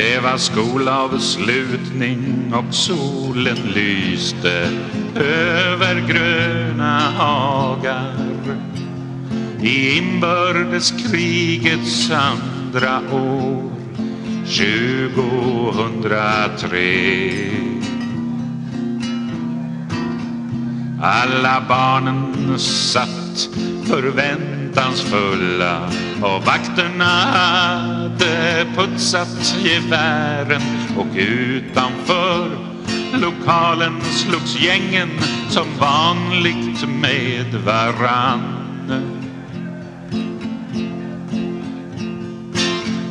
Det var skolavslutning och solen lyste över gröna hagar. I inbördeskrigets andra år 2003 Alla barnen satt förväntansfulla och vakterna hade putsat gevären och utanför lokalen slogs gängen som vanligt med varann.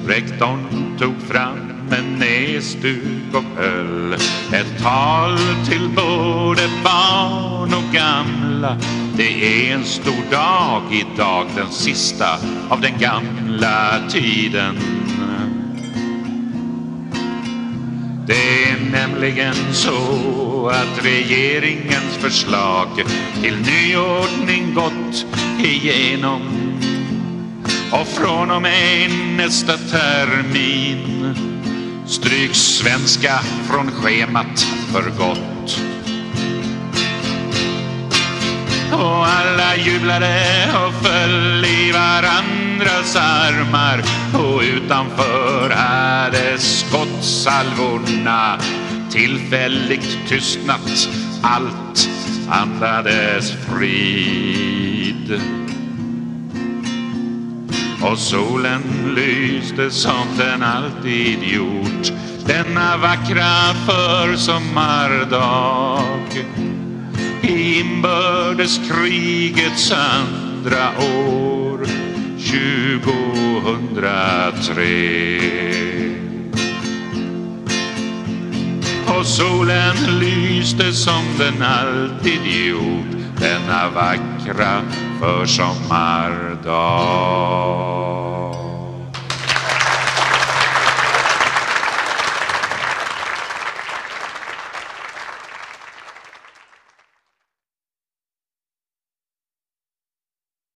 Rektorn tog fram en näsduk och höll ett tal till både barn och gamla. Det är en stor dag idag, den sista av den gamla tiden. Det är nämligen så att regeringens förslag till nyordning gått igenom och från och med nästa termin stryks svenska från schemat för gott. Och alla jublade och föll i varandras armar och utanför hade skottsalvorna tillfälligt tystnat. Allt andades frid. Och solen lyste som den alltid gjort denna vackra försommardag i inbördeskrigets andra år 2003. Och solen lyste som den alltid gjort denna vackra försommardag.